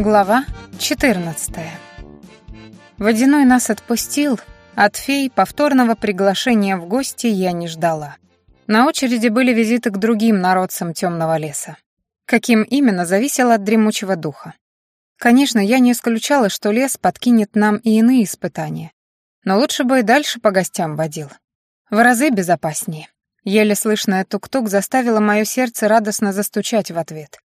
Глава 14. Водяной нас отпустил, от фей повторного приглашения в гости я не ждала. На очереди были визиты к другим народцам темного леса. Каким именно, зависело от дремучего духа. Конечно, я не исключала, что лес подкинет нам и иные испытания. Но лучше бы и дальше по гостям водил. В разы безопаснее. Еле слышное тук-тук заставило мое сердце радостно застучать в ответ.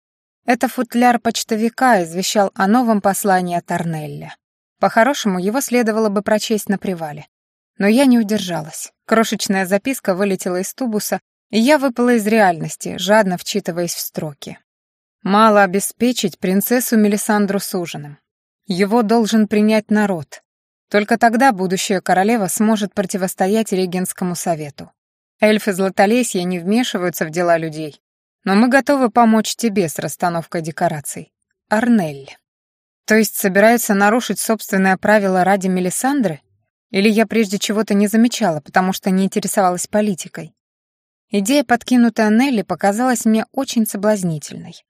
Это футляр почтовика извещал о новом послании от. По-хорошему, его следовало бы прочесть на привале. Но я не удержалась. Крошечная записка вылетела из тубуса, и я выпала из реальности, жадно вчитываясь в строки. Мало обеспечить принцессу Мелисандру с ужином. Его должен принять народ. Только тогда будущая королева сможет противостоять регенскому совету. Эльфы Златолесья не вмешиваются в дела людей, но мы готовы помочь тебе с расстановкой декораций. Арнель. То есть собирается нарушить собственное правило ради Мелисандры? Или я прежде чего-то не замечала, потому что не интересовалась политикой? Идея, подкинутая Нелли, показалась мне очень соблазнительной.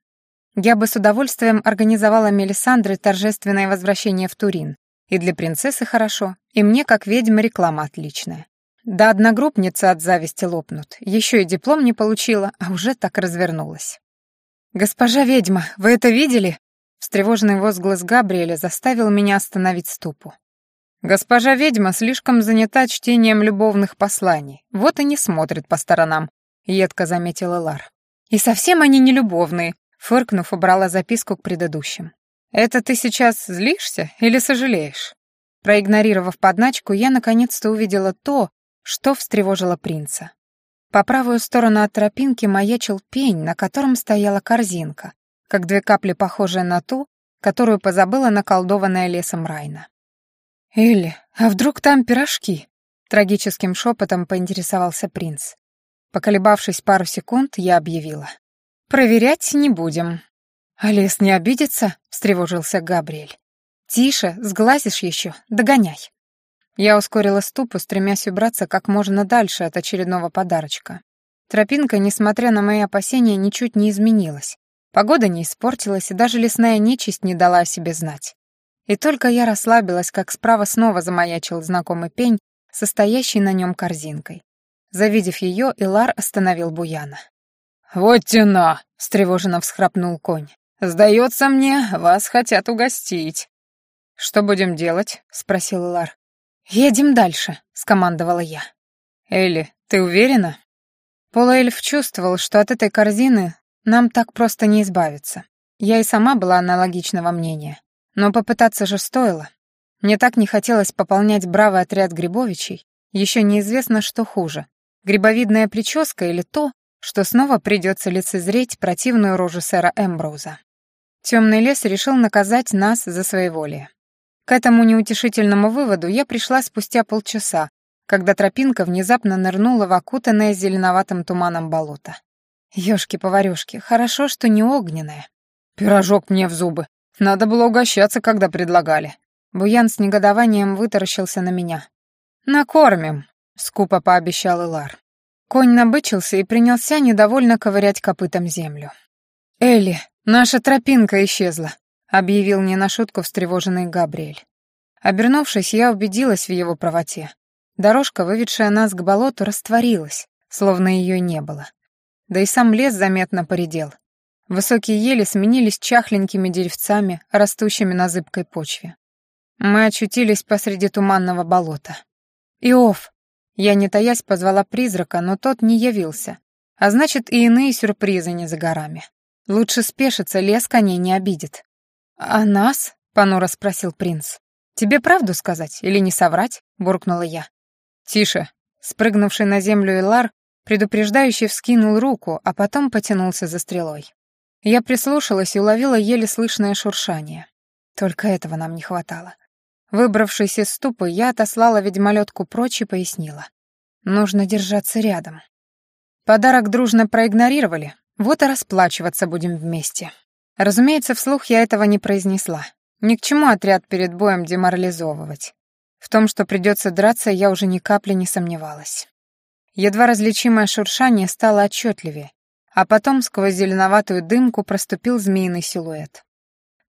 Я бы с удовольствием организовала Мелисандре торжественное возвращение в Турин. И для принцессы хорошо, и мне, как ведьма, реклама отличная. Да одногруппница от зависти лопнут. Еще и диплом не получила, а уже так развернулась. «Госпожа ведьма, вы это видели?» Встревоженный возглас Габриэля заставил меня остановить ступу. «Госпожа ведьма слишком занята чтением любовных посланий, вот и не смотрит по сторонам», — едко заметила Лар. «И совсем они не любовные», — фыркнув, убрала записку к предыдущим. «Это ты сейчас злишься или сожалеешь?» Проигнорировав подначку, я наконец-то увидела то, что встревожило принца. По правую сторону от тропинки маячил пень, на котором стояла корзинка, как две капли похожая на ту, которую позабыла наколдованная лесом Райна. «Элли, а вдруг там пирожки?» — трагическим шепотом поинтересовался принц. Поколебавшись пару секунд, я объявила. «Проверять не будем». «А лес не обидится?» — встревожился Габриэль. «Тише, сглазишь еще, догоняй». Я ускорила ступу, стремясь убраться как можно дальше от очередного подарочка. Тропинка, несмотря на мои опасения, ничуть не изменилась. Погода не испортилась, и даже лесная нечисть не дала о себе знать. И только я расслабилась, как справа снова замаячил знакомый пень, состоящий на нем корзинкой. Завидев ее, Илар остановил Буяна. «Вот тена!» — встревоженно всхрапнул конь. «Сдается мне, вас хотят угостить». «Что будем делать?» — спросил Илар. «Едем дальше», — скомандовала я. «Элли, ты уверена?» Полуэльф чувствовал, что от этой корзины нам так просто не избавиться. Я и сама была аналогичного мнения. Но попытаться же стоило. Мне так не хотелось пополнять бравый отряд Грибовичей. Еще неизвестно, что хуже. Грибовидная прическа или то, что снова придется лицезреть противную рожу сэра Эмброуза. Темный лес решил наказать нас за своеволие. К этому неутешительному выводу я пришла спустя полчаса, когда тропинка внезапно нырнула в окутанное зеленоватым туманом болото. Ёшки-поварёшки, хорошо, что не огненное. Пирожок мне в зубы. Надо было угощаться, когда предлагали. Буян с негодованием вытаращился на меня. «Накормим», — скупо пообещал Илар. Конь набычился и принялся недовольно ковырять копытом землю. «Элли, наша тропинка исчезла объявил не на шутку встревоженный Габриэль. Обернувшись, я убедилась в его правоте. Дорожка, выведшая нас к болоту, растворилась, словно ее не было. Да и сам лес заметно поредел. Высокие ели сменились чахленькими деревцами, растущими на зыбкой почве. Мы очутились посреди туманного болота. «Иов!» Я, не таясь, позвала призрака, но тот не явился. А значит, и иные сюрпризы не за горами. Лучше спешиться, лес коней не обидит. «А нас?» — понуро спросил принц. «Тебе правду сказать или не соврать?» — буркнула я. «Тише!» — спрыгнувший на землю Элар, предупреждающий вскинул руку, а потом потянулся за стрелой. Я прислушалась и уловила еле слышное шуршание. Только этого нам не хватало. Выбравшись из ступы, я отослала ведьмолетку прочь и пояснила. Нужно держаться рядом. Подарок дружно проигнорировали, вот и расплачиваться будем вместе. Разумеется, вслух я этого не произнесла. Ни к чему отряд перед боем деморализовывать. В том, что придется драться, я уже ни капли не сомневалась. Едва различимое шуршание стало отчетливее, а потом сквозь зеленоватую дымку проступил змеиный силуэт.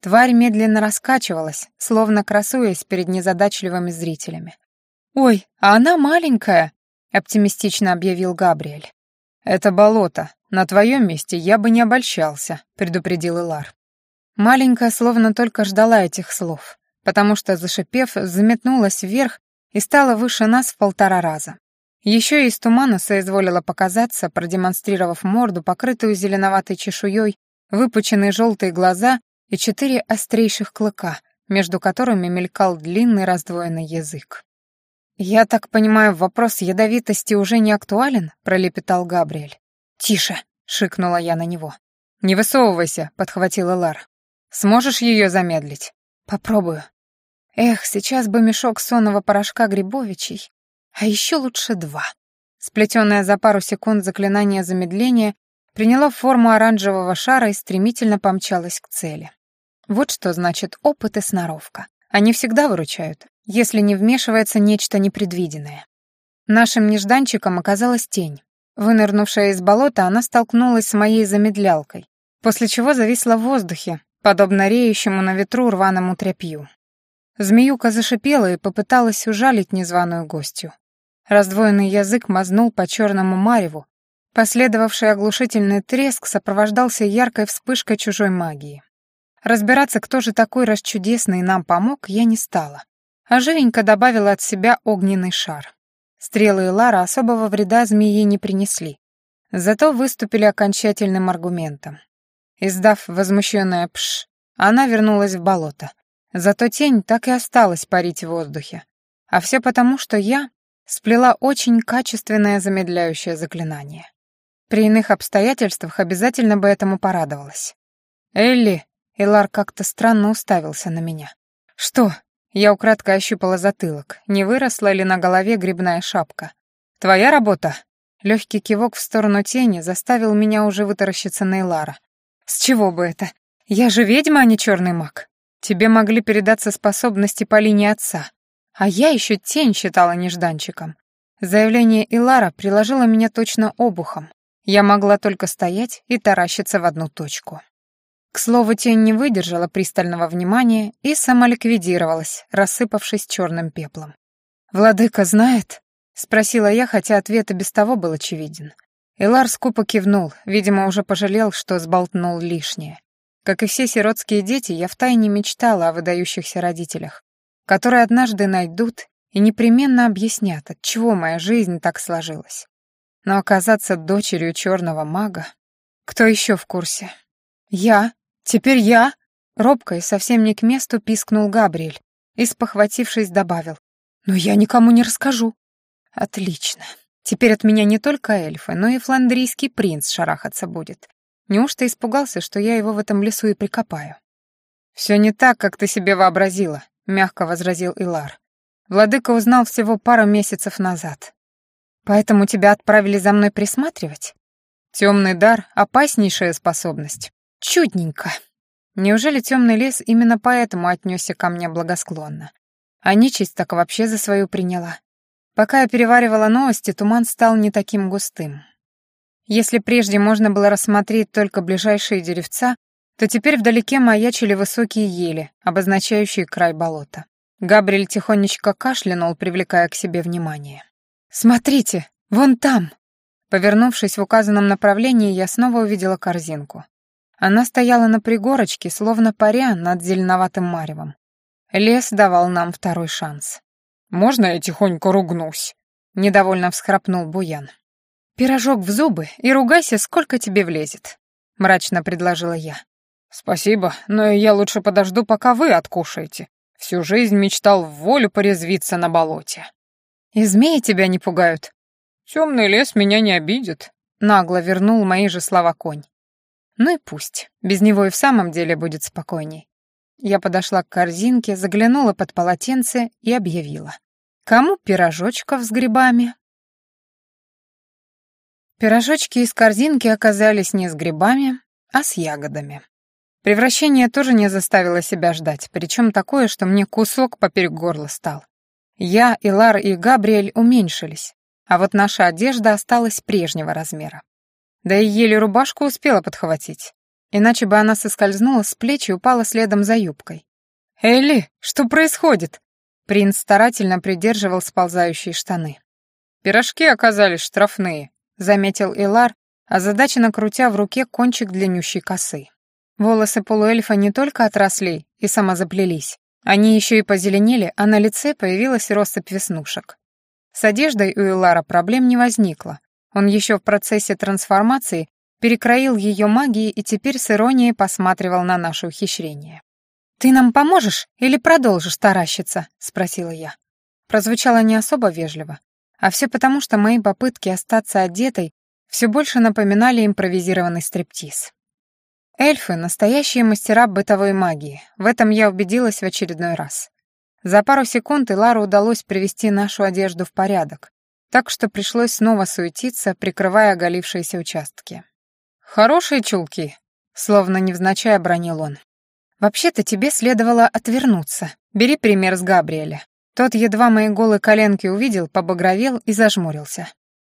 Тварь медленно раскачивалась, словно красуясь перед незадачливыми зрителями. «Ой, а она маленькая!» — оптимистично объявил Габриэль. «Это болото. На твоем месте я бы не обольщался», — предупредил Илар. Маленькая словно только ждала этих слов, потому что, зашипев, заметнулась вверх и стала выше нас в полтора раза. Еще из тумана соизволила показаться, продемонстрировав морду, покрытую зеленоватой чешуей, выпученные желтые глаза и четыре острейших клыка, между которыми мелькал длинный раздвоенный язык. «Я так понимаю, вопрос ядовитости уже не актуален?» — пролепетал Габриэль. «Тише!» — шикнула я на него. «Не высовывайся!» — подхватила Лар. «Сможешь ее замедлить?» «Попробую». Эх, сейчас бы мешок сонного порошка Грибовичей, а еще лучше два. Сплетенное за пару секунд заклинание замедления приняло форму оранжевого шара и стремительно помчалось к цели. Вот что значит опыт и сноровка. Они всегда выручают, если не вмешивается нечто непредвиденное. Нашим нежданчиком оказалась тень. Вынырнувшая из болота, она столкнулась с моей замедлялкой, после чего зависла в воздухе, подобно реющему на ветру рваному тряпью. Змеюка зашипела и попыталась ужалить незваную гостью. Раздвоенный язык мазнул по черному мареву. Последовавший оглушительный треск сопровождался яркой вспышкой чужой магии. Разбираться, кто же такой расчудесный нам помог, я не стала. А живенько добавила от себя огненный шар. Стрелы и Лара особого вреда змеи не принесли. Зато выступили окончательным аргументом. Издав возмущенное «пш», она вернулась в болото. Зато тень так и осталась парить в воздухе. А все потому, что я сплела очень качественное замедляющее заклинание. При иных обстоятельствах обязательно бы этому порадовалась. «Элли!» — Элар как-то странно уставился на меня. «Что?» — я украдкой ощупала затылок. Не выросла ли на голове грибная шапка? «Твоя работа?» Легкий кивок в сторону тени заставил меня уже вытаращиться на Элара. «С чего бы это? Я же ведьма, а не черный маг. Тебе могли передаться способности по линии отца. А я еще тень считала нежданчиком. Заявление Илара приложило меня точно обухом. Я могла только стоять и таращиться в одну точку. К слову, тень не выдержала пристального внимания и самоликвидировалась, рассыпавшись черным пеплом. «Владыка знает?» — спросила я, хотя ответ и без того был очевиден. Илар скупо кивнул, видимо, уже пожалел, что сболтнул лишнее. Как и все сиротские дети, я втайне мечтала о выдающихся родителях, которые однажды найдут и непременно объяснят, от чего моя жизнь так сложилась. Но оказаться дочерью черного мага... Кто еще в курсе? Я? Теперь я? Робко и совсем не к месту пискнул Габриэль и, спохватившись, добавил. Но я никому не расскажу. Отлично. Теперь от меня не только эльфы, но и фландрийский принц шарахаться будет. Неужто испугался, что я его в этом лесу и прикопаю? «Все не так, как ты себе вообразила», — мягко возразил Илар. «Владыка узнал всего пару месяцев назад. Поэтому тебя отправили за мной присматривать? Темный дар — опаснейшая способность. Чудненько. Неужели темный лес именно поэтому отнесся ко мне благосклонно? А нечисть так вообще за свою приняла. Пока я переваривала новости, туман стал не таким густым. Если прежде можно было рассмотреть только ближайшие деревца, то теперь вдалеке маячили высокие ели, обозначающие край болота. Габриэль тихонечко кашлянул, привлекая к себе внимание. «Смотрите, вон там!» Повернувшись в указанном направлении, я снова увидела корзинку. Она стояла на пригорочке, словно паря над зеленоватым маревом. Лес давал нам второй шанс. «Можно я тихонько ругнусь?» — недовольно всхрапнул Буян. «Пирожок в зубы и ругайся, сколько тебе влезет», — мрачно предложила я. «Спасибо, но я лучше подожду, пока вы откушаете. Всю жизнь мечтал в волю порезвиться на болоте». «И змеи тебя не пугают?» «Темный лес меня не обидит», — нагло вернул мои же слова конь. «Ну и пусть, без него и в самом деле будет спокойней». Я подошла к корзинке, заглянула под полотенце и объявила. «Кому пирожочков с грибами?» Пирожочки из корзинки оказались не с грибами, а с ягодами. Превращение тоже не заставило себя ждать, причем такое, что мне кусок поперек горла стал. Я, Илар и Габриэль уменьшились, а вот наша одежда осталась прежнего размера. Да и еле рубашку успела подхватить. иначе бы она соскользнула с плеч и упала следом за юбкой. «Элли, что происходит?» Принц старательно придерживал сползающие штаны. «Пирожки оказались штрафные», — заметил Илар, озадаченно крутя в руке кончик длиннющей косы. Волосы полуэльфа не только отросли и самозаплелись, они еще и позеленели, а на лице появилась россыпь веснушек. С одеждой у Илара проблем не возникло. Он еще в процессе трансформации перекроил ее магией и теперь с иронией посматривал на наше ухищрение. «Ты нам поможешь или продолжишь таращиться?» — спросила я. Прозвучало не особо вежливо, а все потому, что мои попытки остаться одетой все больше напоминали импровизированный стриптиз. Эльфы — настоящие мастера бытовой магии, в этом я убедилась в очередной раз. За пару секунд Илару удалось привести нашу одежду в порядок, так что пришлось снова суетиться, прикрывая оголившиеся участки. «Хорошие чулки», — словно невзначай обронил он. «Вообще-то тебе следовало отвернуться. Бери пример с Габриэля». Тот едва мои голые коленки увидел, побагровел и зажмурился.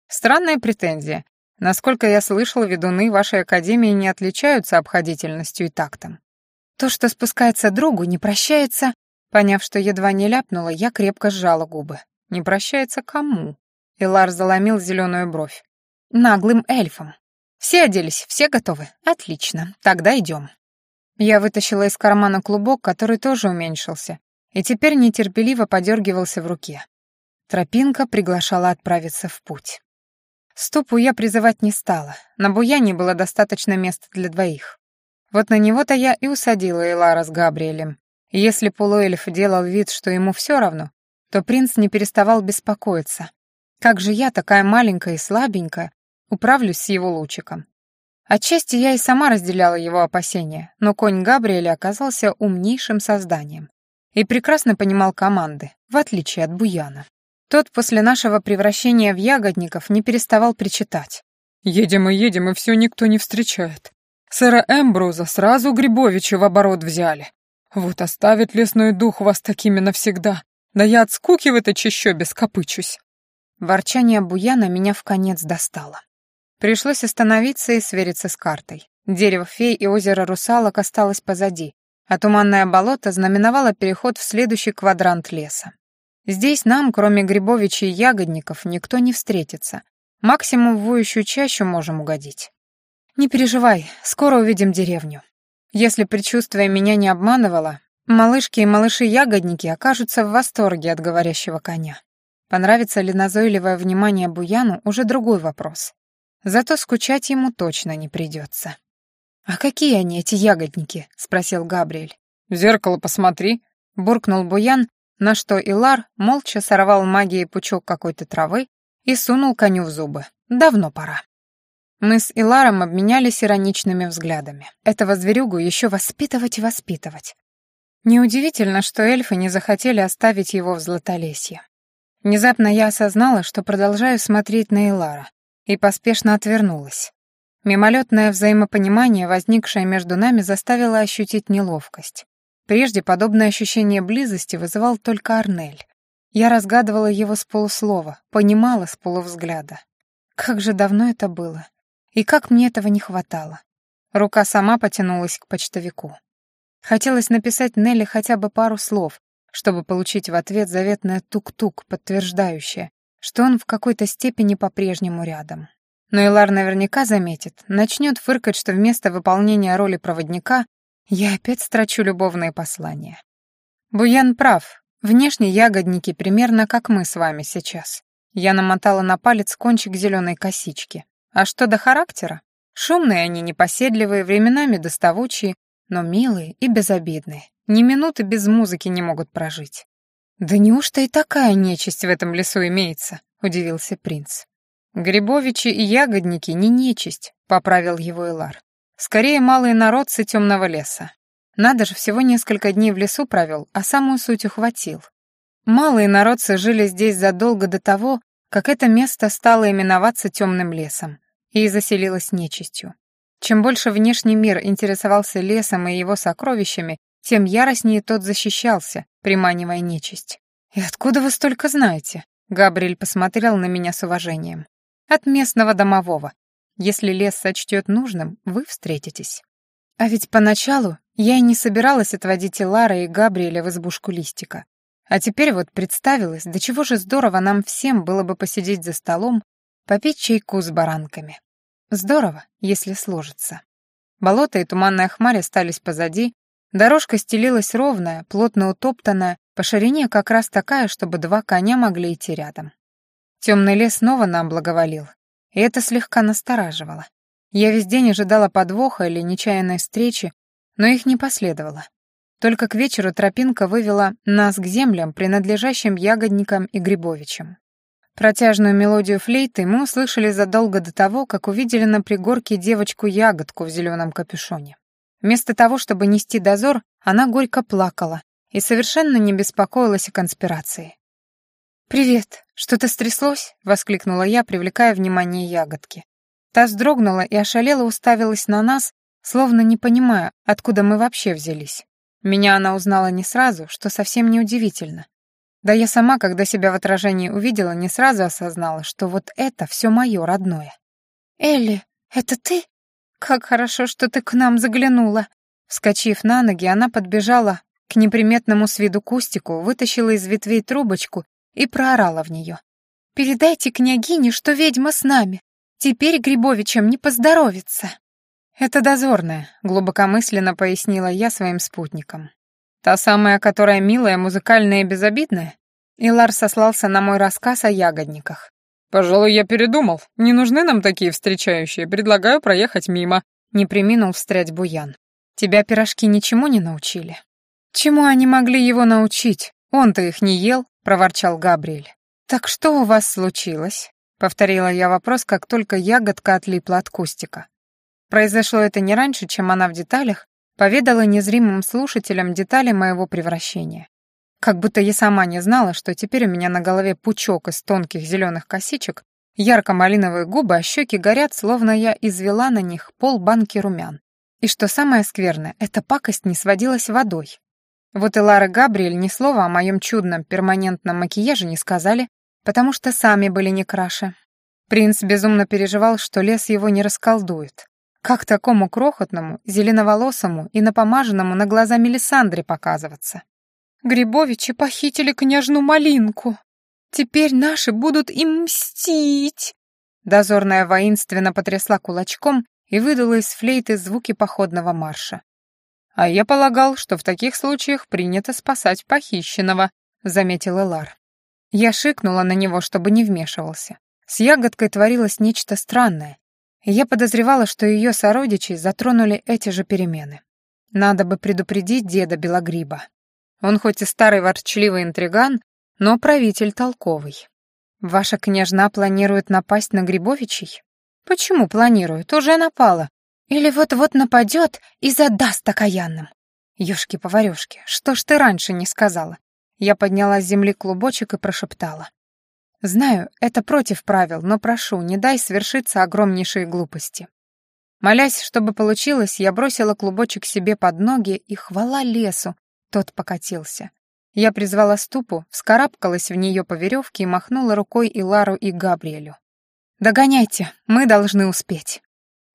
«Странная претензия. Насколько я слышал, ведуны вашей академии не отличаются обходительностью и тактом». То, что спускается другу, не прощается... Поняв, что едва не ляпнула, я крепко сжала губы. «Не прощается кому?» Элар заломил зеленую бровь. «Наглым эльфом. Все оделись, все готовы. Отлично, тогда идем». Я вытащила из кармана клубок, который тоже уменьшился, и теперь нетерпеливо подергивался в руке. Тропинка приглашала отправиться в путь. Ступу я призывать не стала, на буяне было достаточно места для двоих. Вот на него-то я и усадила Элара с Габриэлем. Если полуэльф делал вид, что ему все равно, то принц не переставал беспокоиться. Как же я, такая маленькая и слабенькая, управлюсь с его лучиком? Отчасти я и сама разделяла его опасения, но конь Габриэля оказался умнейшим созданием и прекрасно понимал команды, в отличие от Буяна. Тот после нашего превращения в ягодников не переставал причитать. «Едем и едем, и все никто не встречает. Сэра Эмбруза сразу Грибовича в оборот взяли. Вот оставит лесной дух вас такими навсегда. Да я от скуки в этой чащобе скопычусь». Ворчание Буяна меня в конец достало. Пришлось остановиться и свериться с картой. Дерево фей и озеро русалок осталось позади, а туманное болото знаменовало переход в следующий квадрант леса. Здесь нам, кроме Грибовича и ягодников, никто не встретится. Максимум в воющую чащу можем угодить. Не переживай, скоро увидим деревню. Если предчувствие меня не обманывало, малышки и малыши-ягодники окажутся в восторге от говорящего коня. Понравится ли назойливое внимание Буяну, уже другой вопрос. Зато скучать ему точно не придется. «А какие они, эти ягодники?» — спросил Габриэль. «В зеркало посмотри», — буркнул Буян, на что Илар молча сорвал магией пучок какой-то травы и сунул коню в зубы. Давно пора. Мы с Иларом обменялись ироничными взглядами. Этого зверюгу еще воспитывать и воспитывать. Неудивительно, что эльфы не захотели оставить его в Златолесье. Внезапно я осознала, что продолжаю смотреть на Илара, и поспешно отвернулась. Мимолетное взаимопонимание, возникшее между нами, заставило ощутить неловкость. Прежде подобное ощущение близости вызывал только Арнель. Я разгадывала его с полуслова, понимала с полувзгляда. Как же давно это было. И как мне этого не хватало. Рука сама потянулась к почтовику. Хотелось написать Нелли хотя бы пару слов, чтобы получить в ответ заветное тук-тук, подтверждающее, что он в какой-то степени по-прежнему рядом. Но Илар наверняка заметит, начнет фыркать, что вместо выполнения роли проводника я опять строчу любовные послания. Буян прав. Внешне ягодники примерно как мы с вами сейчас. Я намотала на палец кончик зеленой косички. А что до характера? Шумные они, непоседливые, временами доставучие, но милые и безобидные. Ни минуты без музыки не могут прожить. «Да неужто и такая нечисть в этом лесу имеется?» — удивился принц. «Грибовичи и ягодники не нечисть», — поправил его Элар. Скорее, малые народцы темного леса. Надо же, всего несколько дней в лесу провел, а самую суть ухватил. Малые народцы жили здесь задолго до того, как это место стало именоваться темным лесом и заселилось нечистью. Чем больше внешний мир интересовался лесом и его сокровищами, тем яростнее тот защищался, приманивая нечисть. «И откуда вы столько знаете?» Габриэль посмотрел на меня с уважением. «От местного домового. Если лес сочтет нужным, вы встретитесь. А ведь поначалу я и не собиралась отводить Лара, и Габриэля в избушку листика. А теперь вот представилось, до чего же здорово нам всем было бы посидеть за столом, попить чайку с баранками. Здорово, если сложится. Болото и туманная хмарь остались позади, дорожка стелилась ровная, плотно утоптанная, по ширине как раз такая, чтобы два коня могли идти рядом. Темный лес снова нам благоволил, и это слегка настораживало. Я весь день ожидала подвоха или нечаянной встречи, но их не последовало. Только к вечеру тропинка вывела нас к землям, принадлежащим ягодникам и грибовичам. Протяжную мелодию флейты мы услышали задолго до того, как увидели на пригорке девочку-ягодку в зеленом капюшоне. Вместо того, чтобы нести дозор, она горько плакала и совершенно не беспокоилась о конспирации. «Привет, что-то стряслось?» — воскликнула я, привлекая внимание ягодки. Та вздрогнула и ошалела уставилась на нас, словно не понимая, откуда мы вообще взялись. Меня она узнала не сразу, что совсем не удивительно. Да я сама, когда себя в отражении увидела, не сразу осознала, что вот это все мое родное. «Элли, это ты? Как хорошо, что ты к нам заглянула!» Вскочив на ноги, она подбежала к неприметному с виду кустику, вытащила из ветвей трубочку и проорала в нее. «Передайте княгине, что ведьма с нами. Теперь Грибовичам не поздоровится». «Это дозорная», — глубокомысленно пояснила я своим спутникам. «Та самая, которая милая, музыкальная и безобидная?» Илар сослался на мой рассказ о ягодниках. «Пожалуй, я передумал. Не нужны нам такие встречающие. Предлагаю проехать мимо». Не приминул встрять Буян. «Тебя пирожки ничему не научили?» «Чему они могли его научить? Он-то их не ел», — проворчал Габриэль. «Так что у вас случилось?» — повторила я вопрос, как только ягодка отлипла от кустика. Произошло это не раньше, чем она в деталях поведала незримым слушателям детали моего превращения. Как будто я сама не знала, что теперь у меня на голове пучок из тонких зеленых косичек, ярко-малиновые губы, а щеки горят, словно я извела на них пол банки румян. И что самое скверное, эта пакость не сводилась водой. Вот и Лара Габриэль ни слова о моем чудном перманентном макияже не сказали, потому что сами были не краше. Принц безумно переживал, что лес его не расколдует. Как такому крохотному, зеленоволосому и напомаженному на глаза Мелисандре показываться? Грибовичи похитили княжну Малинку. Теперь наши будут им мстить. Дозорная воинственно потрясла кулачком и выдала из флейты звуки походного марша. «А я полагал, что в таких случаях принято спасать похищенного», — заметил Элар. Я шикнула на него, чтобы не вмешивался. С ягодкой творилось нечто странное, и я подозревала, что ее сородичи затронули эти же перемены. Надо бы предупредить деда Белогриба. Он хоть и старый ворчливый интриган, но правитель толковый. Ваша княжна планирует напасть на Грибовичей? Почему планирует? Уже напала. Или вот-вот нападет и задаст окаянным. Ёшки-поварёшки, что ж ты раньше не сказала? Я подняла с земли клубочек и прошептала. Знаю, это против правил, но прошу, не дай свершиться огромнейшей глупости. Молясь, чтобы получилось, я бросила клубочек себе под ноги, и хвала лесу, тот покатился. Я призвала ступу, вскарабкалась в нее по веревке и махнула рукой и Лару, и Габриэлю. «Догоняйте, мы должны успеть».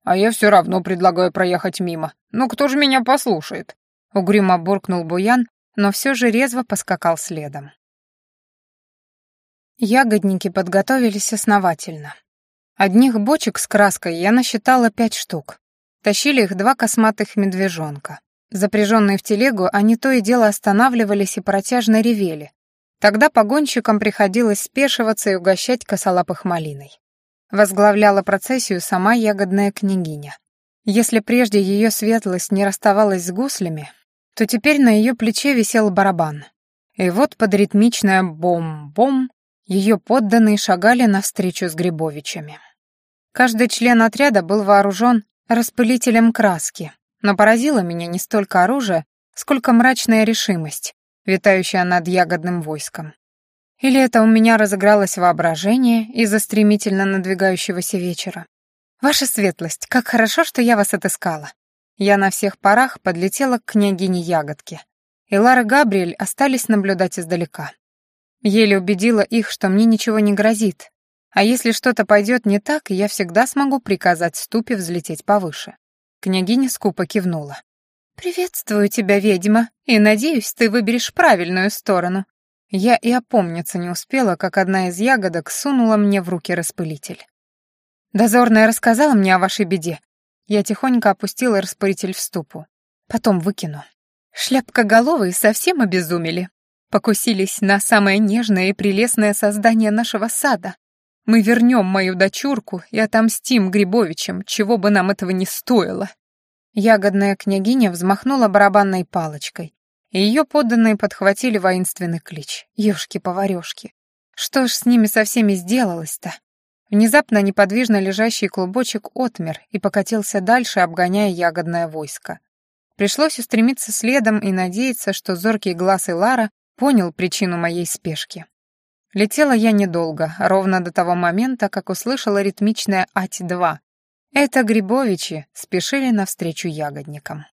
«А я все равно предлагаю проехать мимо. Ну кто же меня послушает?» Угрюмо буркнул Буян, но все же резво поскакал следом. Ягодники подготовились основательно. Одних бочек с краской я насчитала пять штук. Тащили их два косматых медвежонка. Запряженные в телегу, они то и дело останавливались и протяжно ревели. Тогда погонщикам приходилось спешиваться и угощать косолапых малиной. Возглавляла процессию сама ягодная княгиня. Если прежде ее светлость не расставалась с гуслями, то теперь на ее плече висел барабан. И вот под ритмичное бом-бом ее подданные шагали навстречу с Грибовичами. Каждый член отряда был вооружен распылителем краски, но поразило меня не столько оружие, сколько мрачная решимость, витающая над ягодным войском. Или это у меня разыгралось воображение из-за стремительно надвигающегося вечера? Ваша светлость, как хорошо, что я вас отыскала. Я на всех парах подлетела к княгине Ягодке. И Лара Габриэль остались наблюдать издалека. Еле убедила их, что мне ничего не грозит. А если что-то пойдет не так, я всегда смогу приказать ступе взлететь повыше. Княгиня скупо кивнула. «Приветствую тебя, ведьма, и надеюсь, ты выберешь правильную сторону». Я и опомниться не успела, как одна из ягодок сунула мне в руки распылитель. Дозорная рассказала мне о вашей беде. Я тихонько опустила распылитель в ступу. Потом выкину. Шляпкоголовые совсем обезумели. Покусились на самое нежное и прелестное создание нашего сада. Мы вернем мою дочурку и отомстим Грибовичам, чего бы нам этого не стоило. Ягодная княгиня взмахнула барабанной палочкой, и ее подданные подхватили воинственный клич. Ёшки-поварёшки. Что ж с ними со всеми сделалось-то? Внезапно неподвижно лежащий клубочек отмер и покатился дальше, обгоняя ягодное войско. Пришлось устремиться следом и надеяться, что зоркий глаз Илара понял причину моей спешки. Летела я недолго, ровно до того момента, как услышала ритмичное «Ать-2», это Грибовичи спешили навстречу ягодникам.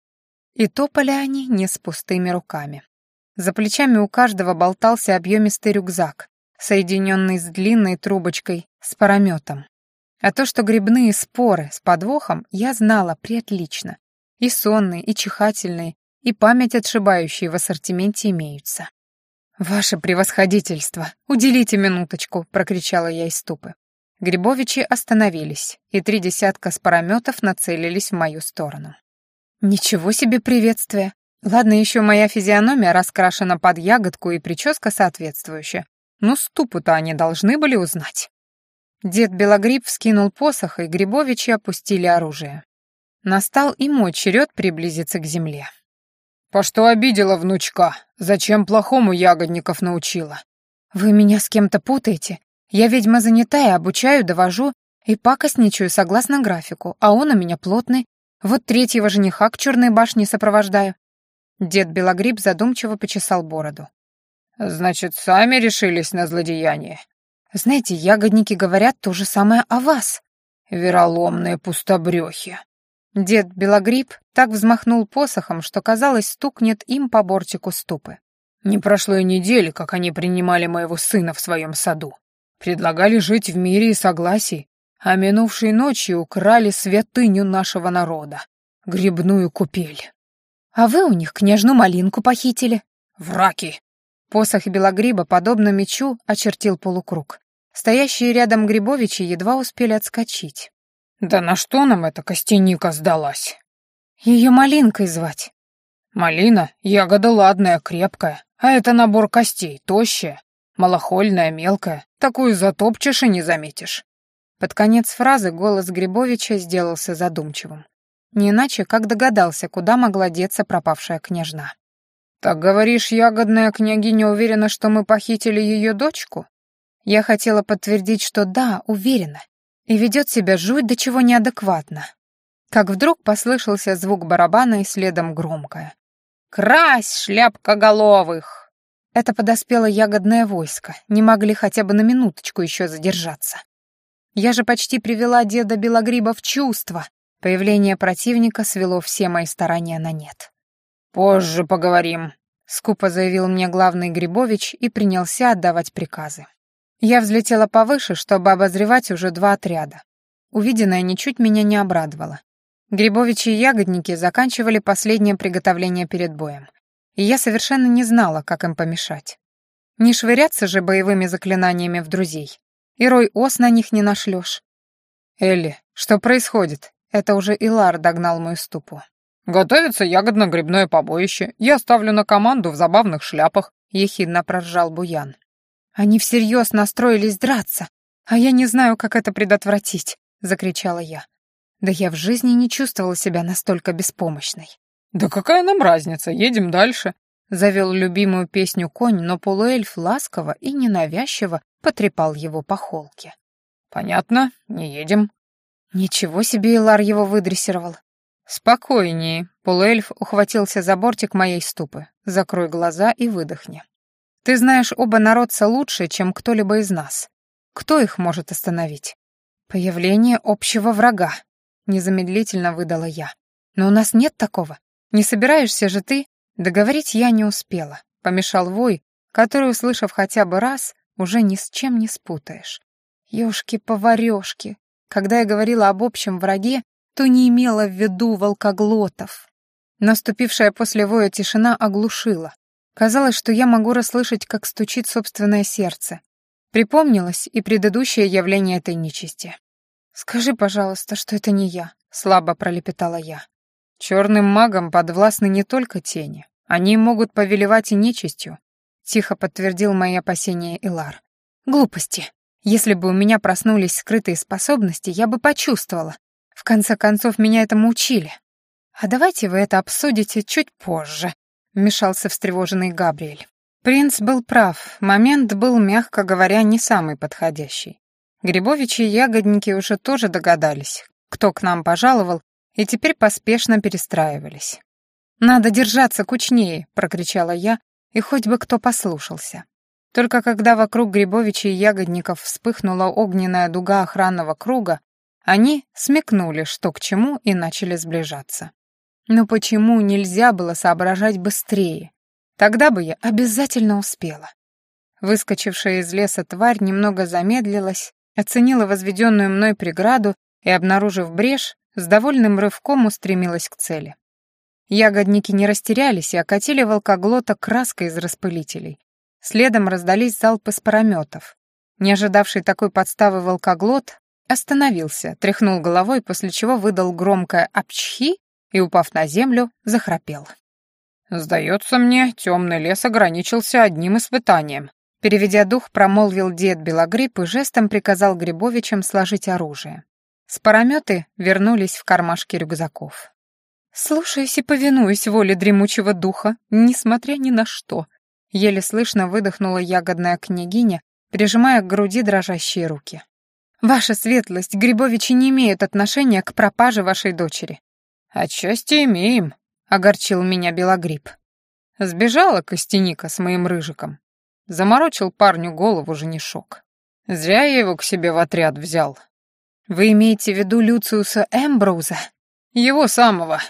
И топали они не с пустыми руками. За плечами у каждого болтался объемистый рюкзак, соединенный с длинной трубочкой с парометом. А то, что грибные споры с подвохом, я знала преотлично. И сонные, и чихательные, и память отшибающие в ассортименте имеются. «Ваше превосходительство, уделите минуточку», — прокричала я из ступы. Грибовичи остановились, и три десятка спарометов нацелились в мою сторону. Ничего себе приветствие. Ладно, еще моя физиономия раскрашена под ягодку и прическа соответствующая. Но ступу-то они должны были узнать. Дед Белогриб вскинул посох, и Грибовичи опустили оружие. Настал и мой черед приблизиться к земле. «По что обидела внучка? Зачем плохому ягодников научила?» «Вы меня с кем-то путаете. Я ведьма занятая, обучаю, довожу и пакостничаю согласно графику, а он у меня плотный. Вот третьего жениха к черной башне сопровождаю». Дед Белогриб задумчиво почесал бороду. «Значит, сами решились на злодеяние?» «Знаете, ягодники говорят то же самое о вас». «Вероломные пустобрехи». Дед Белогриб так взмахнул посохом, что, казалось, стукнет им по бортику ступы. «Не прошло и недели, как они принимали моего сына в своем саду. Предлагали жить в мире и согласии, а минувшей ночью украли святыню нашего народа — грибную купель. А вы у них княжну малинку похитили. Враки! Посох Белогриба, подобно мечу, очертил полукруг. Стоящие рядом Грибовичи едва успели отскочить. «Да на что нам эта костяника сдалась?» «Ее малинкой звать». «Малина — ягода ладная, крепкая, а это набор костей, тощая, малохольная, мелкая, такую затопчешь и не заметишь». Под конец фразы голос Грибовича сделался задумчивым. Не иначе, как догадался, куда могла деться пропавшая княжна. «Так говоришь, ягодная княгиня уверена, что мы похитили ее дочку?» Я хотела подтвердить, что да, уверена, и ведет себя жуть до чего неадекватно. Как вдруг послышался звук барабана и следом громкое. «Крась, шляпка головых!» Это подоспело ягодное войско, не могли хотя бы на минуточку еще задержаться. Я же почти привела деда Белогриба в чувство. Появление противника свело все мои старания на нет. «Позже поговорим», — скупо заявил мне главный Грибович и принялся отдавать приказы. Я взлетела повыше, чтобы обозревать уже два отряда. Увиденное ничуть меня не обрадовало. Грибовичи и ягодники заканчивали последнее приготовление перед боем и я совершенно не знала, как им помешать. Не швыряться же боевыми заклинаниями в друзей. И рой ос на них не нашлешь. «Элли, что происходит?» Это уже Илар догнал мою ступу. «Готовится ягодно-грибное побоище. Я ставлю на команду в забавных шляпах», — ехидно проржал Буян. «Они всерьез настроились драться, а я не знаю, как это предотвратить», — закричала я. Да я в жизни не чувствовала себя настолько беспомощной. «Да какая нам разница, едем дальше», — завел любимую песню конь, но полуэльф ласково и ненавязчиво потрепал его по холке. «Понятно, не едем». Ничего себе Илар его выдрессировал. «Спокойнее», — полуэльф ухватился за бортик моей ступы. «Закрой глаза и выдохни. Ты знаешь оба народца лучше, чем кто-либо из нас. Кто их может остановить?» «Появление общего врага», — незамедлительно выдала я. «Но у нас нет такого. «Не собираешься же ты?» Договорить я не успела. Помешал вой, который, услышав хотя бы раз, уже ни с чем не спутаешь. Ёшки-поварёшки. Когда я говорила об общем враге, что не имела в виду волкоглотов. Наступившая после воя тишина оглушила. Казалось, что я могу расслышать, как стучит собственное сердце. Припомнилось и предыдущее явление этой нечисти. «Скажи, пожалуйста, что это не я», — слабо пролепетала я. «Черным магам подвластны не только тени. Они могут повелевать и нечистью», — тихо подтвердил мои опасения Илар. «Глупости. Если бы у меня проснулись скрытые способности, я бы почувствовала. В конце концов, меня этому учили. А давайте вы это обсудите чуть позже», — вмешался встревоженный Габриэль. Принц был прав, момент был, мягко говоря, не самый подходящий. Грибовичи и ягодники уже тоже догадались, кто к нам пожаловал, и теперь поспешно перестраивались. «Надо держаться кучнее», — прокричала я, и хоть бы кто послушался. Только когда вокруг Грибовича и ягодников вспыхнула огненная дуга охранного круга, они смекнули, что к чему, и начали сближаться. Но почему нельзя было соображать быстрее? Тогда бы я обязательно успела. Выскочившая из леса тварь немного замедлилась, оценила возведенную мной преграду и, обнаружив брешь, с довольным рывком устремилась к цели. Ягодники не растерялись и окатили волкоглота краской из распылителей. Следом раздались залпы с парометов. Не ожидавший такой подставы волкоглот остановился, тряхнул головой, после чего выдал громкое «апчхи» и, упав на землю, захрапел. «Сдается мне, темный лес ограничился одним испытанием», Переведя дух, промолвил дед Белогриб и жестом приказал Грибовичам сложить оружие. Спарометы вернулись в кармашки рюкзаков. «Слушаюсь и повинуюсь воле дремучего духа, несмотря ни на что», еле слышно выдохнула ягодная княгиня, прижимая к груди дрожащие руки. «Ваша светлость, Грибовичи не имеют отношения к пропаже вашей дочери». «Отчасти имеем», — огорчил меня Белогриб. Сбежала Костяника с моим рыжиком. Заморочил парню голову женишок. Зря я его к себе в отряд взял. Вы имеете в виду Люциуса Эмброуза? Его самого.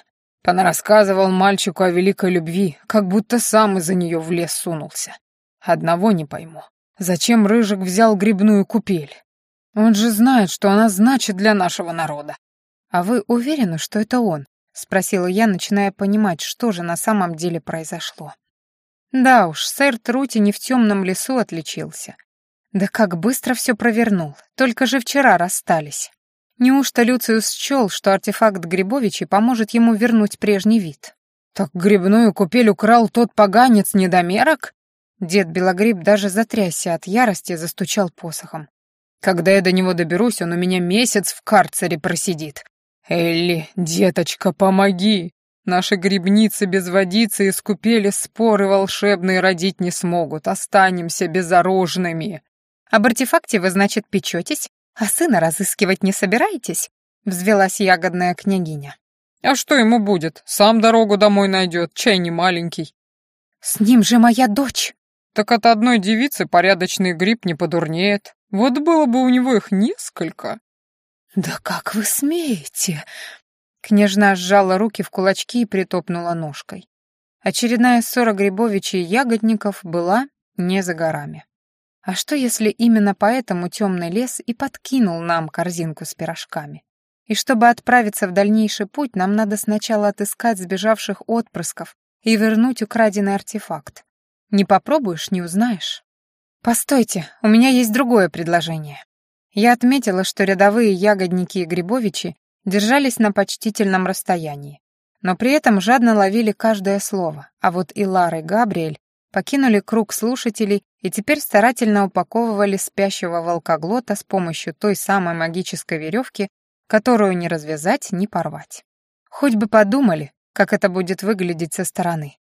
Понарассказывал мальчику о великой любви, как будто сам из-за нее в лес сунулся. Одного не пойму. Зачем Рыжик взял грибную купель? Он же знает, что она значит для нашего народа. А вы уверены, что это он? Спросила я, начиная понимать, что же на самом деле произошло. Да уж, сэр Трути не в темном лесу отличился. Да как быстро все провернул, только же вчера расстались. Неужто Люциус счел, что артефакт Грибовичи поможет ему вернуть прежний вид? «Так грибную купель украл тот поганец-недомерок?» Дед Белогриб даже затрясся от ярости, застучал посохом. «Когда я до него доберусь, он у меня месяц в карцере просидит. Элли, деточка, помоги! Наши грибницы без водицы и скупели споры волшебные родить не смогут. Останемся безорожными. Об артефакте вы, значит, печетесь, а сына разыскивать не собираетесь? Взвелась ягодная княгиня. А что ему будет? Сам дорогу домой найдет, чай не маленький. С ним же моя дочь. Так от одной девицы порядочный гриб не подурнеет. Вот было бы у него их несколько. «Да как вы смеете?» Княжна сжала руки в кулачки и притопнула ножкой. Очередная ссора Грибовича и Ягодников была не за горами. А что, если именно поэтому темный лес и подкинул нам корзинку с пирожками? И чтобы отправиться в дальнейший путь, нам надо сначала отыскать сбежавших отпрысков и вернуть украденный артефакт. Не попробуешь — не узнаешь. Постойте, у меня есть другое предложение. Я отметила, что рядовые ягодники и грибовичи держались на почтительном расстоянии, но при этом жадно ловили каждое слово, а вот и Лара и Габриэль покинули круг слушателей и теперь старательно упаковывали спящего волкоглота с помощью той самой магической веревки, которую не развязать, ни порвать. Хоть бы подумали, как это будет выглядеть со стороны.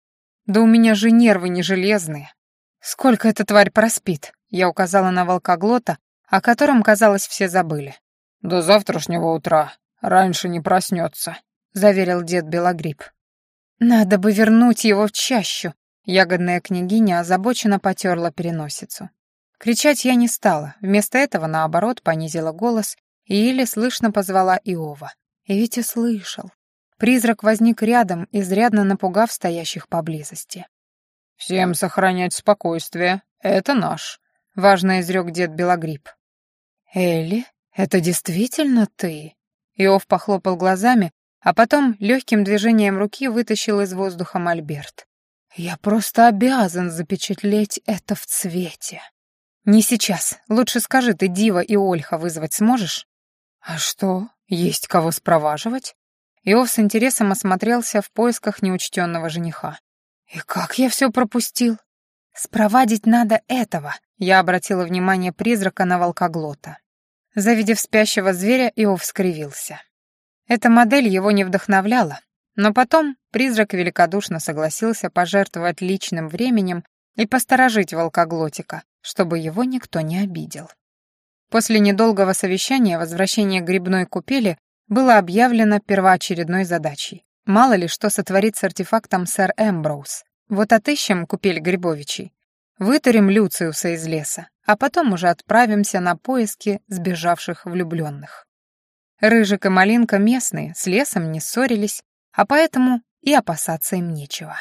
Да у меня же нервы не железные. Сколько эта тварь проспит? Я указала на волкоглота, о котором, казалось, все забыли. До завтрашнего утра, раньше не проснется», — заверил дед Белогриб. «Надо бы вернуть его в чащу», — ягодная княгиня озабоченно потерла переносицу. Кричать я не стала, вместо этого, наоборот, понизила голос и еле слышно позвала Иова. И ведь и слышал. Призрак возник рядом, изрядно напугав стоящих поблизости. «Всем сохранять спокойствие, это наш», — важно изрек дед Белогриб. «Элли, это действительно ты?» Иов похлопал глазами, а потом легким движением руки вытащил из воздуха мольберт. «Я просто обязан запечатлеть это в цвете». «Не сейчас. Лучше скажи, ты Дива и Ольха вызвать сможешь?» «А что, есть кого спроваживать?» Иов с интересом осмотрелся в поисках неучтенного жениха. «И как я все пропустил?» «Спровадить надо этого», — я обратила внимание призрака на волкоглота. Завидев спящего зверя, Иов скривился. Эта модель его не вдохновляла, но потом призрак великодушно согласился пожертвовать личным временем и посторожить волкоглотика, чтобы его никто не обидел. После недолгого совещания возвращение грибной купели было объявлено первоочередной задачей. Мало ли что сотворит с артефактом сэр Эмброуз. Вот отыщем купель Грибовичей, вытурим Люциуса из леса, а потом уже отправимся на поиски сбежавших влюбленных. Рыжик и Малинка местные, с лесом не ссорились, а поэтому и опасаться им нечего.